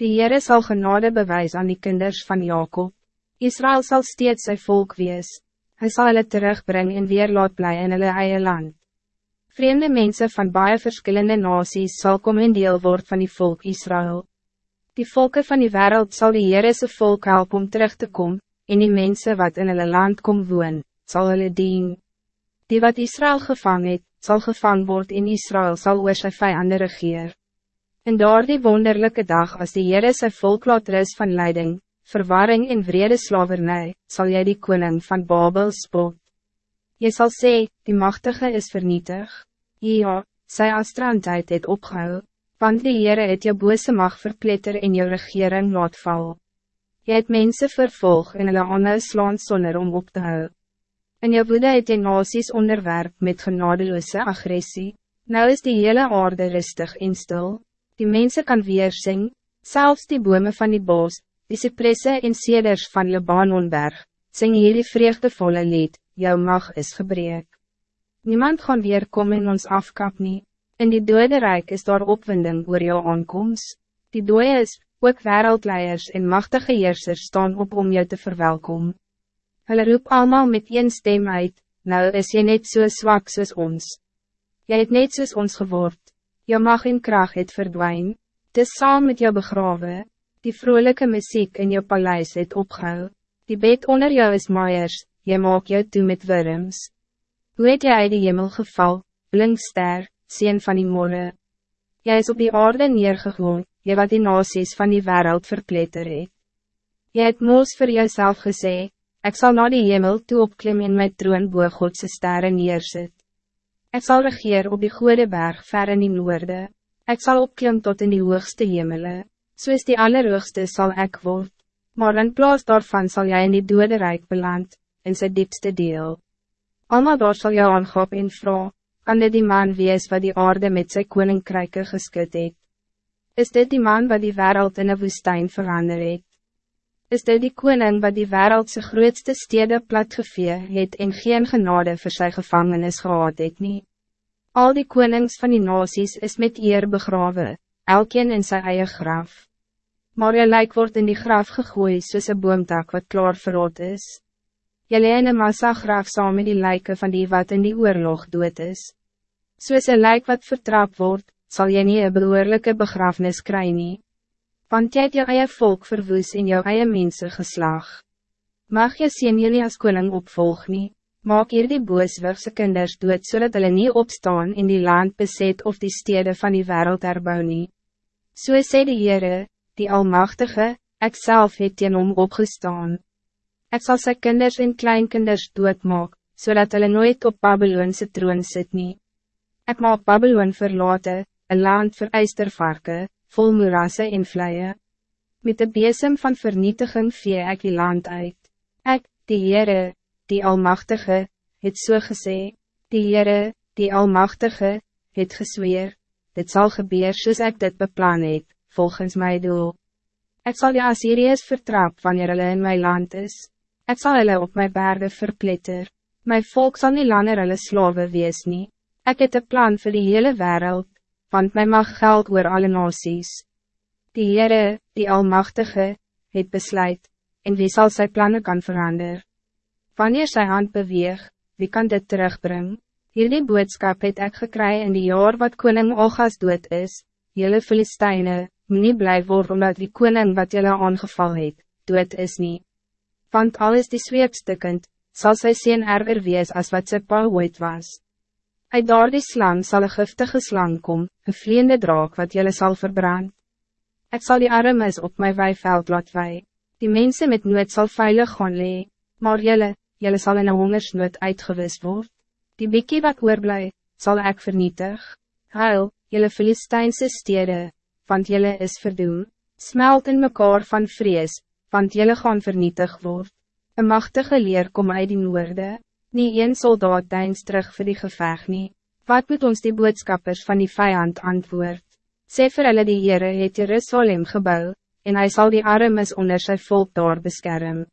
Die Heere zal genade bewijs aan die kinders van Jacob. Israël zal steeds zijn volk wees. Hij zal hulle terugbrengen en weer laat bly in hulle eie land. Vreemde mensen van baie verschillende nasies zal komen in deel word van die volk Israël. Die volken van die wereld zal die Heerese volk helpen om terug te komen, en die mensen wat in hulle land kom woon, zal hulle dien. Die wat Israël gevangen het, zal gevangen worden in Israël zal oor sy vijanden regeer. En daar die wonderlijke dag als die Heere sy volk laat rus van leiding, verwarring en vrede slavernij, zal jij die koning van Babel spot. Je zal zeggen, die machtige is vernietig. Ja, sy astrandheid het opgehou, want die Heere het jou bose mag verpletter en jou regering laat val. Je het mensen vervolg en hulle aanhou slaan sonder om op te hou. In jou woede het die nasies onderwerp met genadeloze agressie, nou is die hele aarde rustig en stil. Die mensen kan weer zingen, zelfs die bomen van die bos, die cypresse en ceders van Libanonberg, zing hierdie vreugdevolle lied, jou mag is gebreek. Niemand gaan weer komen in ons afkap nie, in die dode rijk is daar opwinding oor jou aankomst. Die dode is, ook wereldleiers en machtige heersers staan op om jou te verwelkom. Hulle roep allemaal met een stem uit, nou is je net zo so zwak soos ons. Jy het net soos ons geword. Je mag in kracht het verdwijn, het saam met jou begraven, die vrolijke muziek in jou paleis het opgehou, die bed onder jou is maaiers, jy maak jou toe met wurms. Hoe het jy uit die hemel geval, blinkster, sien van die morgen? Jy is op die aarde neergegoon, jy wat die nasies van die wereld verpletter het. Jy het moos vir jouself gesê, ik zal naar die hemel toe opklim en my troon boe Godse sterren neerzet. Ik zal regeer op die goede berg ver in die noorde. Ik zal opklim tot in die hoogste hemelen. Zo is die allerhoogste zal ik word. Maar in plaats daarvan zal jij in die dode rijk beland, in zijn diepste deel. Allemaal daar zal jou aangop en vrouw, kan dit die man wees wat die aarde met zijn koninkrijke geskut het? Is dit die man wat die wereld in een woestijn verander het? Is dit die koning wat die wereldse grootste stede platgevee het en geen genade voor zijn gevangenis gehad het nie? Al die konings van die nasies is met eer begraven, elkeen in zijn eie graf. Maar je lijk wordt in die graf gegooid soos een boomtak wat klaar verrot is. Je leen een massa graf saam met die lijken van die wat in die oorlog dood is. Soos een lijk wat vertrapt wordt, zal je niet een behoorlijke begrafenis krijgen want jy het jou eie volk verwoes en jou eie mense geslag. Mag jy sien jullie as koning opvolg nie, maak hier die booswigse kinders dood, so hulle nie opstaan in die land beset of die steden van die wereld erbou nie. So sê die Heere, die Almachtige, ik zelf het teen hom opgestaan. Ik zal sy kinders en kleinkinders doodmaak, zodat hulle nooit op Babylonse troon sit nie. Ek maak Babylon verlaten, een land vir eistervarke, vol moerasse en vleie. Met de besem van vernietiging vee ek die land uit. Ek, die Heere, die Almachtige, het so gesê, die Heere, die Almachtige, het gesweer, dit zal gebeuren soos ek dit beplan het, volgens my doel. Ik zal die Assyriërs vertrap wanneer hulle in my land is. Ik zal hulle op my bergen verpletter. My volk zal nie langer hulle slawe wees nie. Ek het een plan voor die hele wereld want mij mag geld oor alle nasies. Die Heere, die Almachtige, het besluit, en wie zal zijn plannen kan veranderen? Wanneer zijn hand beweeg, wie kan dit terugbrengen? Hierdie boodskap het ek gekry in die jaar wat koning Olgas dood is, jylle Filisteine, nie blij word omdat die koning wat jylle aangeval het, dood is nie. Want alles die zweepstukkend, zal sy sien erger wees as wat sy pa ooit was. Uit daar die slang sal een giftige slang kom, een vliende draak wat jullie zal verbrand. Ik zal die armes op mijn weiveld laat wij. Die mensen met nood zal veilig gaan lee, maar jullie, jullie zal in een hongersnood uitgewis worden. Die bikkie wat oorblij, zal ik vernietig. Huil, jullie Filistijnse steden, want jullie is verdoen. Smelt in mekaar van vrees, want jullie gaan vernietig worden. Een machtige leer kom uit die noorde. Nie een soldaat deins terug vir die geveg nie. Wat moet ons die boodskappers van die vijand antwoord? Sê vir hulle die Heere het Jerusalem gebouw, en hij zal die armes onder zijn volk daar beschermen.